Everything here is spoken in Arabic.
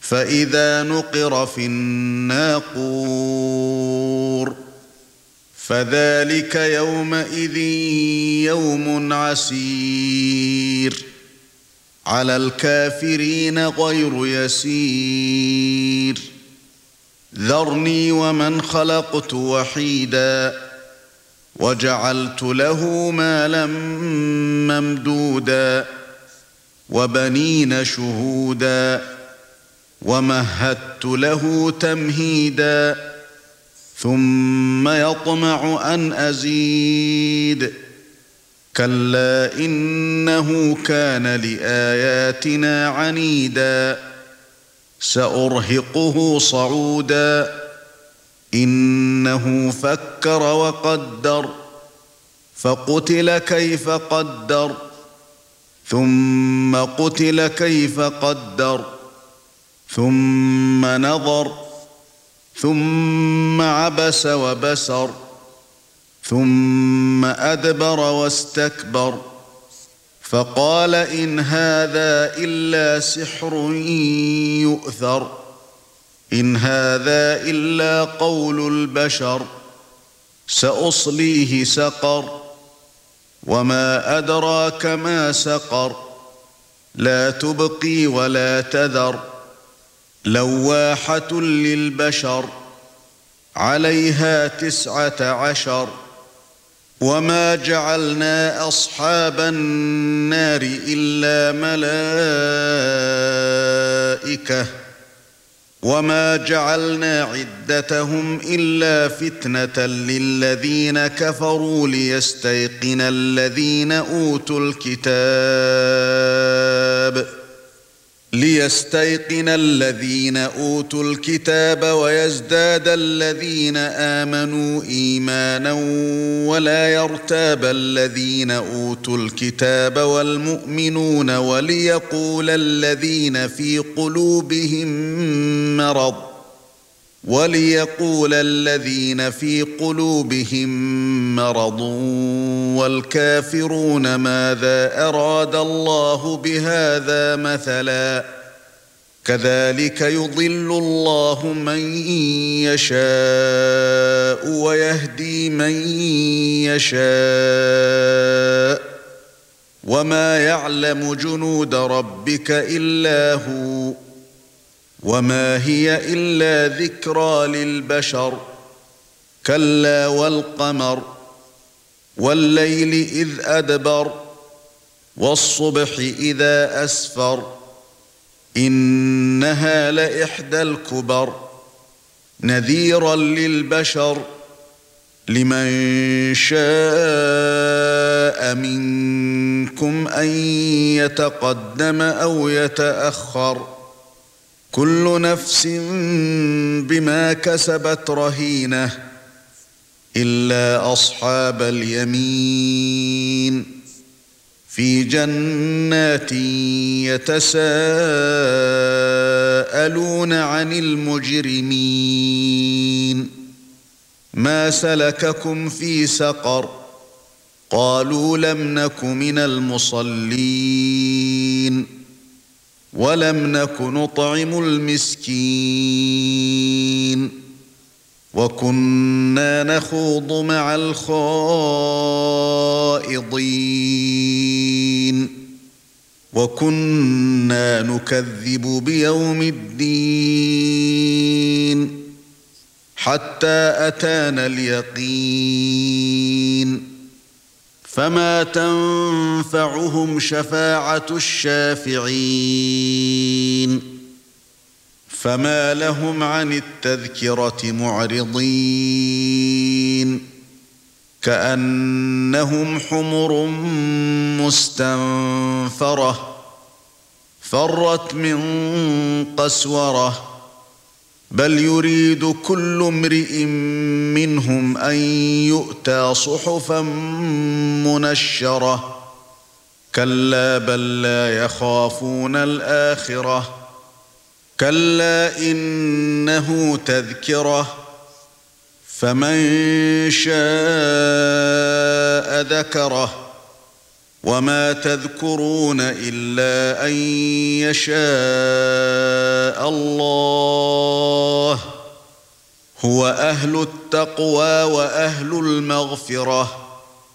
فإذا نقر في الناقور فذلك يومئذ يوم عسير على الكافرين غير يسير ذرني ومن خلقت وحيدا وجعلت له مالا ممدودا وبنين شهودا ومهدت له تمهيدا ثم يطمع أن أزيد. كلا إنه كان لآياتنا عنيدا. سأرهقه صعودا. إنه فكر وقدر. فقتل كيف قدر. ثم قتل كيف قدر. ثم نظر ثم عبس وبسر ثم أدبر واستكبر فقال إن هذا إلا سحر يؤثر إن هذا إلا قول البشر سأصليه سقر وما أدراك ما سقر لا تبقي ولا تذر. لواحة للبشر عليها تسعة عشر. وما جعلنا أصحاب النار إلا ملائكة. وما جعلنا عدتهم إلا فتنة للذين كفروا ليستيقن الذين أوتوا الكتاب. ليستيقن الذين أوتوا الكتاب ويزداد الذين آمنوا إيمانا ولا يرتاب الذين أوتوا الكتاب والمؤمنون وليقول الذين في قلوبهم مرض وليقول الذين في قلوبهم مرض والكافرون ماذا أراد الله بهذا مثلا كذلك يضل الله من يشاء ويهدي من يشاء وما يعلم جنود ربك إلا هو وما هي الا ذكرى للبشر كلا والقمر والليل اذ ادبر والصبح اذا اسفر انها لاحدى الكبر نذيرا للبشر لمن شاء منكم ان يتقدم أو يتاخر كل نفس بما كسبت رهينة إلا أصحاب اليمين في جنات يتساءلون عن المجرمين. ما سلككم في سقر؟ قالوا لم نك من المصلين. ولم نك نطعم المسكين وكنا نخوض مع الخائضين وكنا نكذب بيوم الدين حتى أتانا اليقين فما تنفعهم شفاعه الشافعين فما لهم عن التذكره معرضين كانهم حمر مستنفره فرت من قسوره بل يريد كل امرئ منهم أن يؤتى صحفا منشرة. كلا بل لا يخافون الآخرة. كلا إنه تذكرة. فمن شاء ذكره. وما تذكرون إلا أن يشاء. الله هو أهل التقوى وأهل المغفرة.